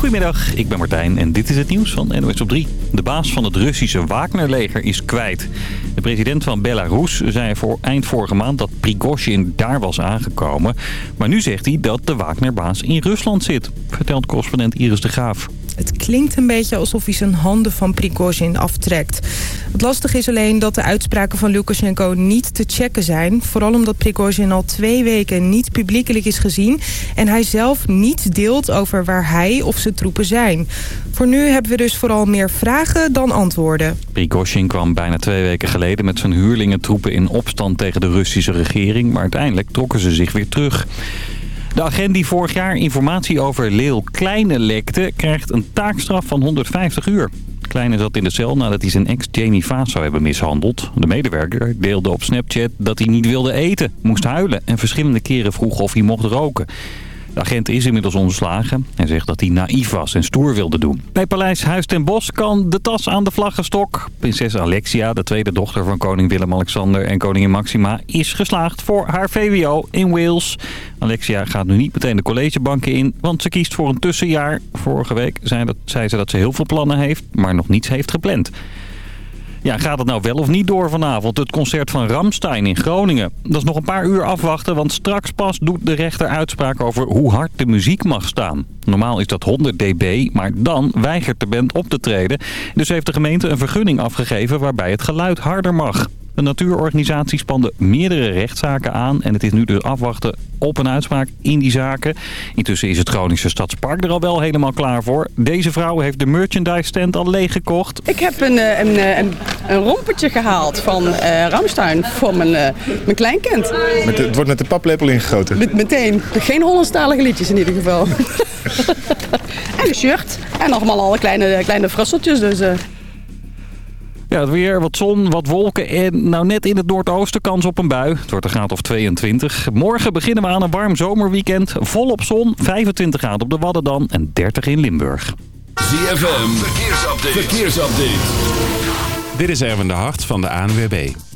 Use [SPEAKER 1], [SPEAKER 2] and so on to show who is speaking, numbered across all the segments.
[SPEAKER 1] Goedemiddag, ik ben Martijn en dit is het nieuws van NOS op 3. De baas van het Russische Wagnerleger is kwijt. De president van Belarus zei voor eind vorige maand dat Prigozhin daar was aangekomen. Maar nu zegt hij dat de Wagnerbaas in Rusland zit, vertelt correspondent Iris de Graaf.
[SPEAKER 2] Het klinkt een beetje alsof hij zijn handen van Prigozhin aftrekt. Het lastige is alleen dat de uitspraken van Lukashenko niet te checken zijn. Vooral omdat Prigozhin al twee weken niet publiekelijk is gezien... en hij zelf niet deelt over waar hij of zijn troepen zijn. Voor nu hebben we dus vooral meer vragen dan antwoorden.
[SPEAKER 1] Prigozhin kwam bijna twee weken geleden met zijn huurlingentroepen in opstand tegen de Russische regering... maar uiteindelijk trokken ze zich weer terug. De agent die vorig jaar informatie over Leel Kleine lekte... krijgt een taakstraf van 150 uur. Kleine zat in de cel nadat hij zijn ex Jamie Vaas zou hebben mishandeld. De medewerker deelde op Snapchat dat hij niet wilde eten, moest huilen... en verschillende keren vroeg of hij mocht roken. De agent is inmiddels ontslagen. Hij zegt dat hij naïef was en stoer wilde doen. Bij Paleis Huis ten Bosch kan de tas aan de vlaggenstok. Prinses Alexia, de tweede dochter van koning Willem-Alexander en koningin Maxima... is geslaagd voor haar VWO in Wales. Alexia gaat nu niet meteen de collegebanken in, want ze kiest voor een tussenjaar. Vorige week zei, dat, zei ze dat ze heel veel plannen heeft, maar nog niets heeft gepland. Ja, gaat het nou wel of niet door vanavond? Het concert van Ramstein in Groningen. Dat is nog een paar uur afwachten, want straks pas doet de rechter uitspraak over hoe hard de muziek mag staan. Normaal is dat 100 dB, maar dan weigert de band op te treden. Dus heeft de gemeente een vergunning afgegeven waarbij het geluid harder mag. De natuurorganisatie spande meerdere rechtszaken aan en het is nu dus afwachten op een uitspraak in die zaken. Intussen is het Groningse Stadspark er al wel helemaal klaar voor. Deze vrouw heeft de merchandise stand al leeggekocht.
[SPEAKER 3] Ik heb een, eh, een, eh, een, een rompetje gehaald van uh, Ramstein voor mijn, uh, mijn kleinkind.
[SPEAKER 4] Met de, het wordt met de paplepel ingegoten?
[SPEAKER 3] Met, meteen. Geen Hollandstalige liedjes in ieder geval. en een shirt. En nogmaals alle kleine, kleine frusseltjes. Dus, uh...
[SPEAKER 1] Ja, het weer, wat zon, wat wolken en nou net in het noordoosten kans op een bui. Het wordt een graad of 22. Morgen beginnen we aan een warm zomerweekend. Volop zon, 25 graden op de Wadden dan en 30 in Limburg.
[SPEAKER 5] ZFM, verkeersupdate. verkeersupdate. Dit is Erwin de Hart van de ANWB.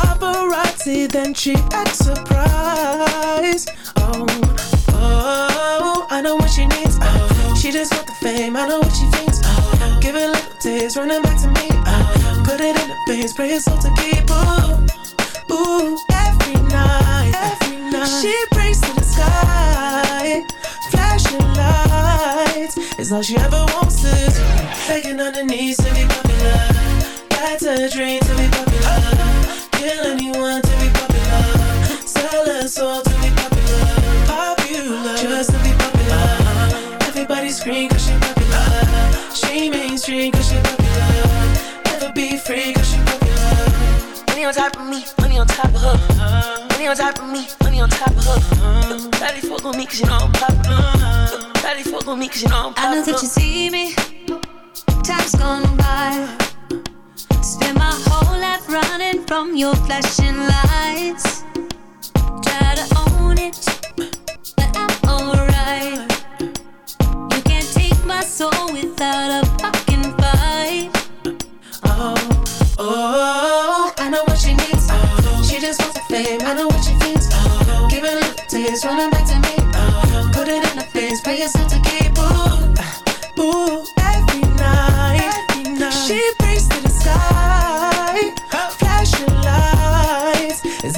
[SPEAKER 6] Paparazzi, then she acts surprised. Oh, oh, I know what she needs. Oh, she just want the fame, I know what she thinks. Oh, give it little taste, running back to me. Oh, put it in the veins, pray it's all to keep. Ooh, ooh, every night, every night. She prays to the sky flashing lights is all she ever wants is begging on her knees to be popular. That's a dream to be popular. Kill anyone to be popular. Sell her soul to be popular. Popular, just to be popular. Everybody scream cause she popular. She mainstream cause she popular. Never be free cause she popular. Money on top of me, money on top of her. Money on top of me, money on top of her. Daddy fuck on me cause you know I'm popular. Daddy fuck on me cause you know I'm popular.
[SPEAKER 7] I know that you see me, time's gone by. Spend my whole life running from your flashing lights. Try to own it, but I'm alright. You can't take my soul without a fucking fight.
[SPEAKER 6] Oh, oh, I know what she needs. Oh, she just wants the fame. I know what she thinks. Oh, a little taste, running back to me. Oh, put it in the face, pay yourself to keep. Ooh, ooh,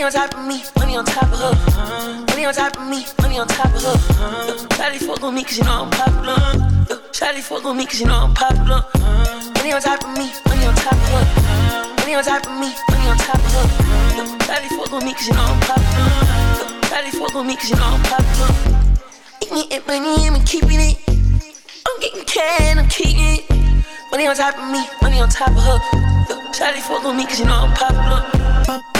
[SPEAKER 6] Money on top of me, money on top of her. Money on top of me, money on top of her. Shawty fuck on me cause you know I'm popular. Shawty fuck on me cause you know I'm popular. Money on top of me, money on top of her. Money on top of me, money on top of her. Shawty fuck on me cause you know I'm popular. Shawty fuck on me cause you know I'm popular. Eating it, money, I'm keeping it. I'm getting can, I'm keeping it. Money on top of me, money on top of her. Shawty fuck on me cause you know I'm popular.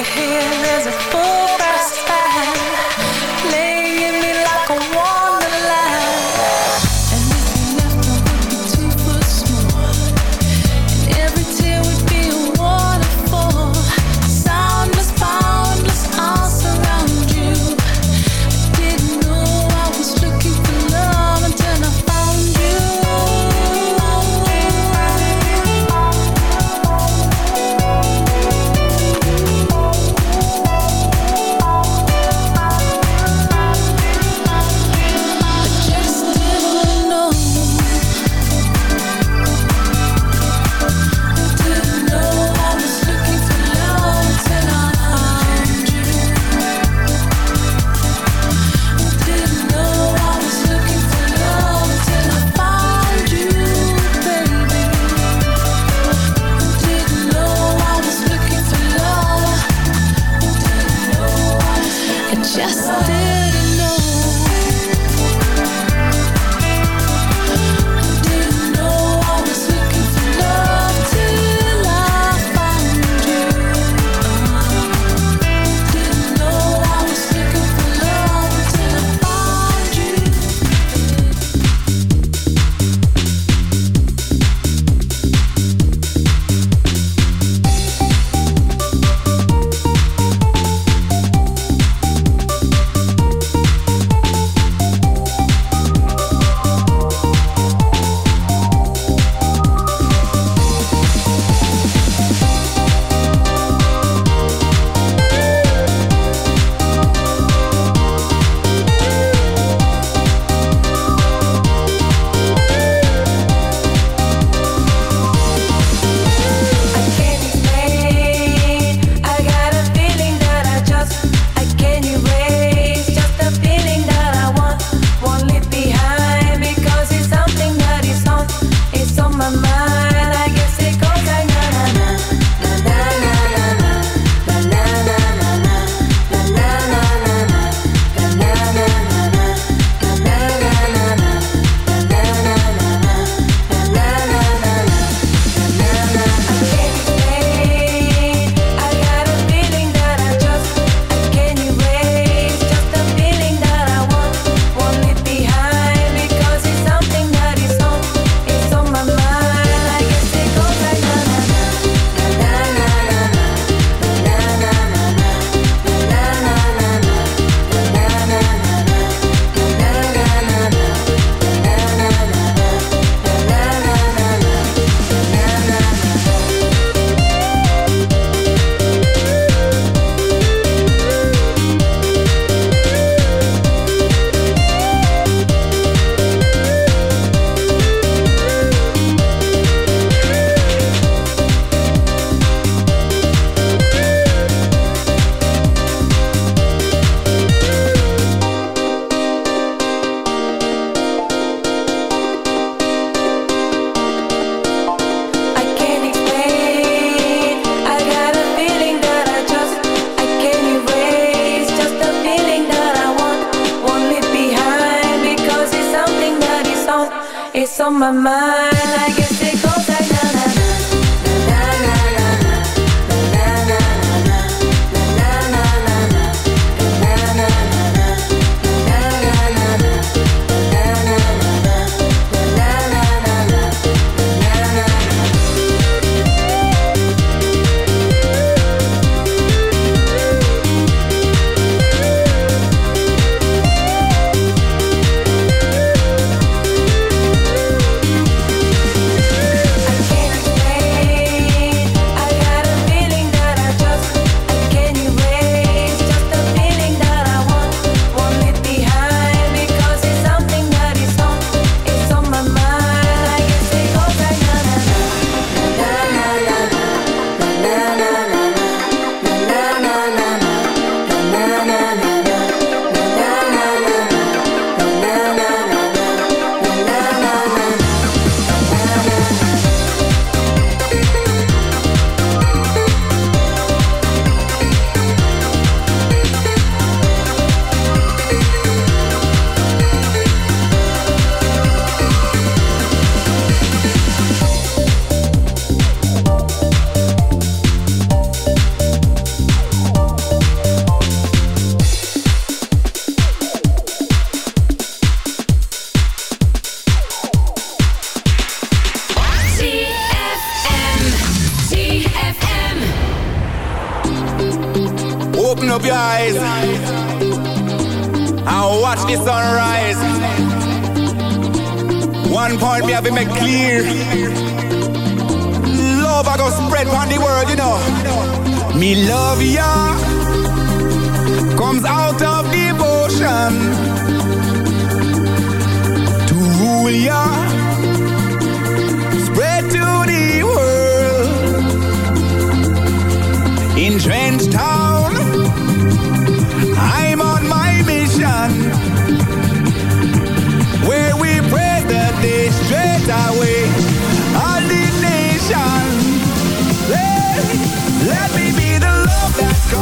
[SPEAKER 8] Here, there's a on
[SPEAKER 9] my mind. I guess.
[SPEAKER 10] world, you know. Me love ya. Comes out of devotion. To rule ya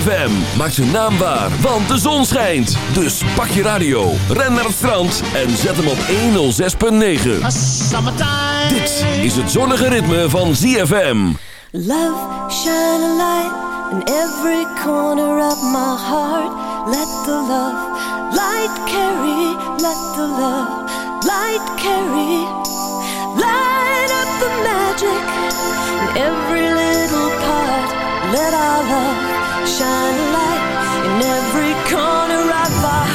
[SPEAKER 11] ZFM. Maak zijn naam waar, want de zon schijnt. Dus pak je radio, ren naar het strand en zet hem op 106.9. Dit is het zonnige ritme van ZFM.
[SPEAKER 12] Love, shine a light in every corner of my heart. Let the love light carry, let the love light carry. Light up the magic in every little part. Let our love shine a light in every corner of our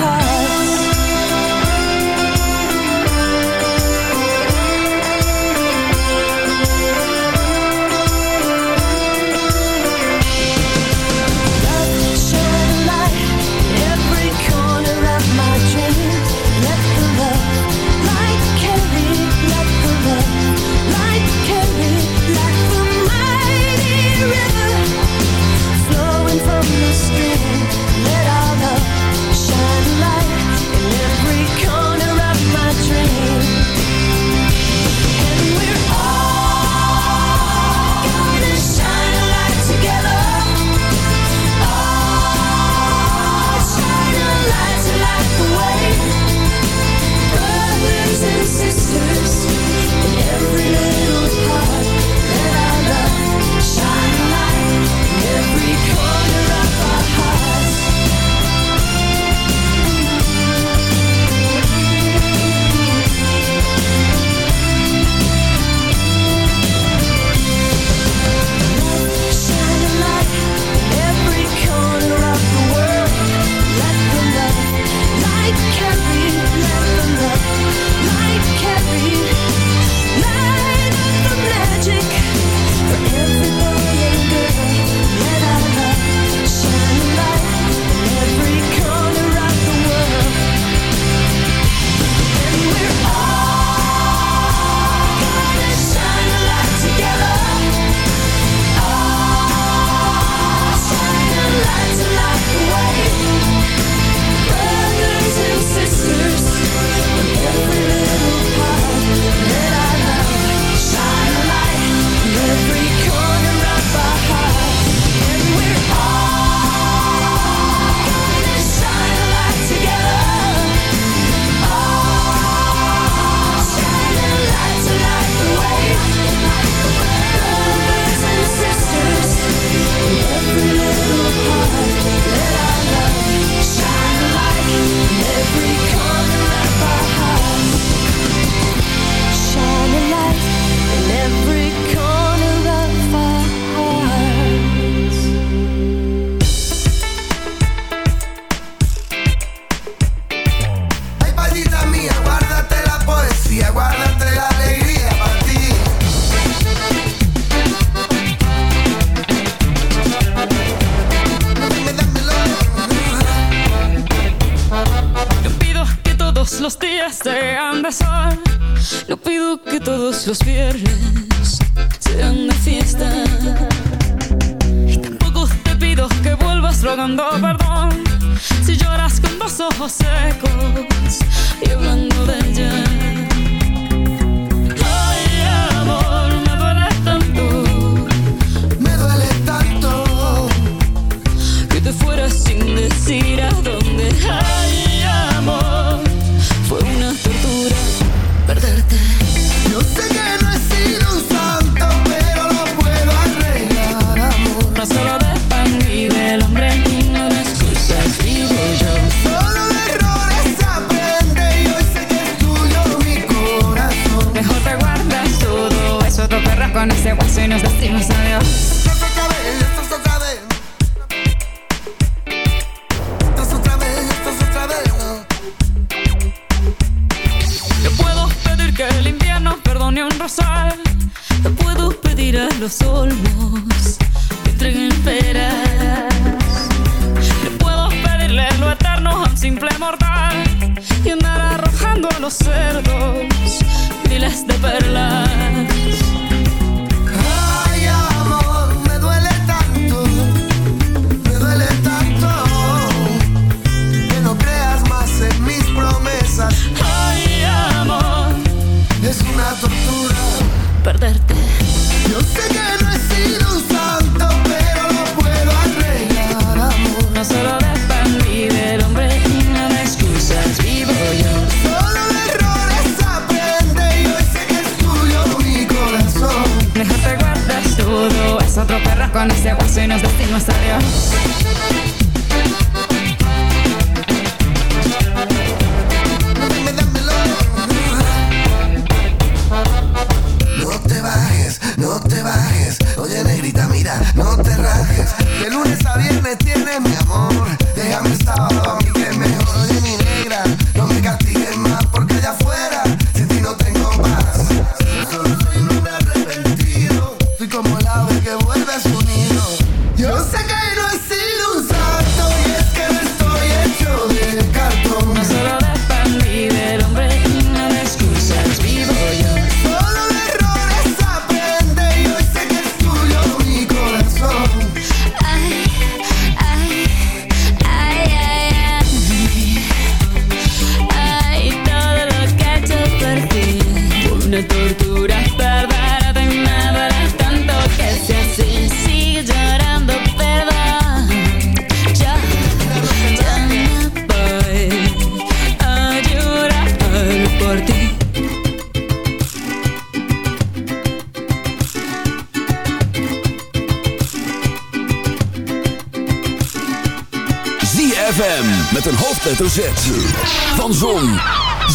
[SPEAKER 11] Van Zon,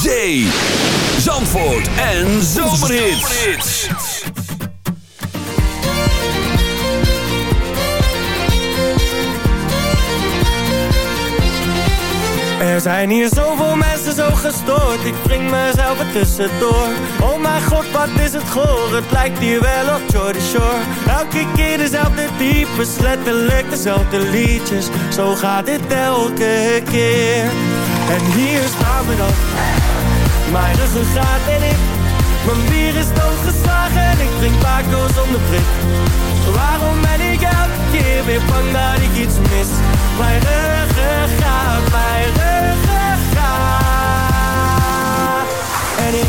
[SPEAKER 11] Zee, Zandvoort en Zomerhits.
[SPEAKER 13] Er zijn hier zoveel mensen zo gestoord. Ik wring mezelf er tussendoor. Oh mijn god, wat is het goor? Het lijkt hier wel op Jordy Elke keer dezelfde types Letterlijk dezelfde liedjes. Zo gaat dit elke keer. En hier staan we dan. Mijn ruggengraat en ik. Mijn bier is doodgeslagen En ik drink Paco zonder prik. Waarom ben ik elke keer weer bang dat ik iets mis? Mijn ruggengraat, mijn ruggengraat. En ik...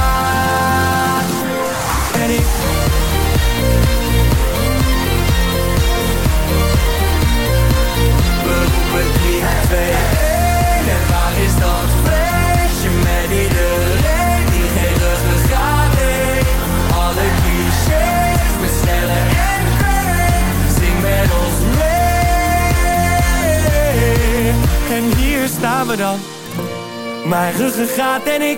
[SPEAKER 13] Ik... We roepen 3, 2, 1 En waar is dat feestje met iedereen die geen ruggengraat heeft? Alle clichés met sneller en vreemd Zing met ons mee. En hier staan we dan. Mijn ruggengraat en ik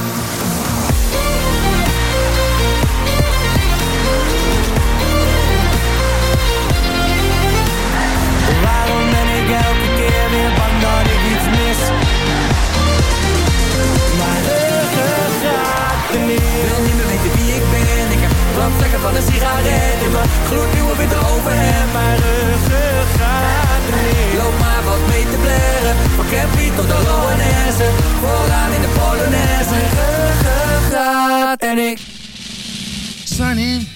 [SPEAKER 14] van een sigaret in mijn gloednieuwe witte overhemd.
[SPEAKER 13] Mijn ruggengraat remix
[SPEAKER 14] Loop maar wat mee te blaren. Van Campy tot de Loanesse. Vooraan in de Polonaise. Ruggengraat en ik.
[SPEAKER 15] Sunny.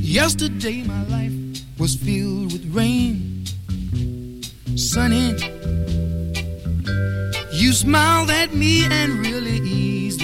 [SPEAKER 15] Yesterday my life was filled with rain. Sunny. You smiled at me and really eased.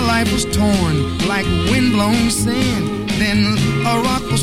[SPEAKER 15] My life was torn like windblown sand. Then a rock was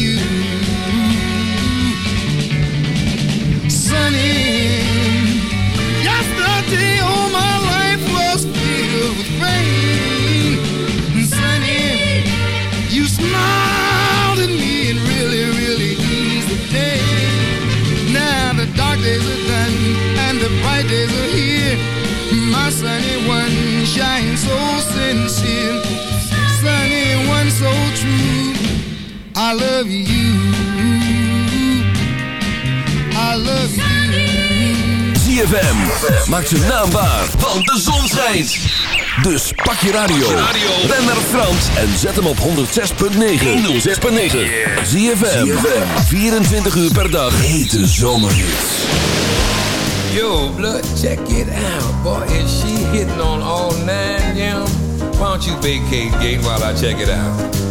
[SPEAKER 15] I love you. I love you.
[SPEAKER 11] ZFM. Maak zijn naam waar, want de zon schijnt. Dus pak je radio. Ben naar Frans en zet hem op 106.9. 106.9. ZFM. 24 uur per dag. Hete zomerhits.
[SPEAKER 16] Yo, blood, check it out. Boy, is she hitting on all nine, yeah? Why don't you vacate gate while I check it out?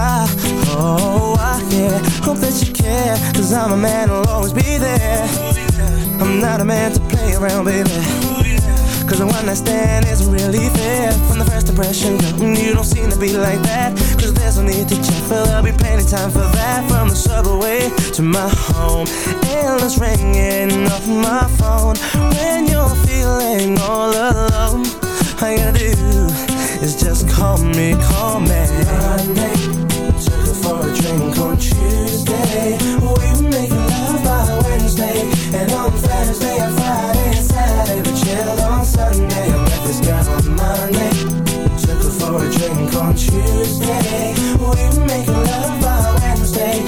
[SPEAKER 17] I, oh, I, Hope that you care Cause I'm a man who'll always be there. I'm not a man to play around, baby. Cause the one night stand isn't really fair. From the first impression, you don't seem to be like that. Cause there's no need to check, but there'll be plenty time for that. From the subway to my home Endless ringing off my phone. When you're feeling all alone you gotta do is just call me, call me. Monday, took her for a drink on Tuesday. We were making love by Wednesday And on Thursday and Friday and Saturday We chilled on Sunday. I met this girl on Monday Took her for a drink on Tuesday. We were making love by Wednesday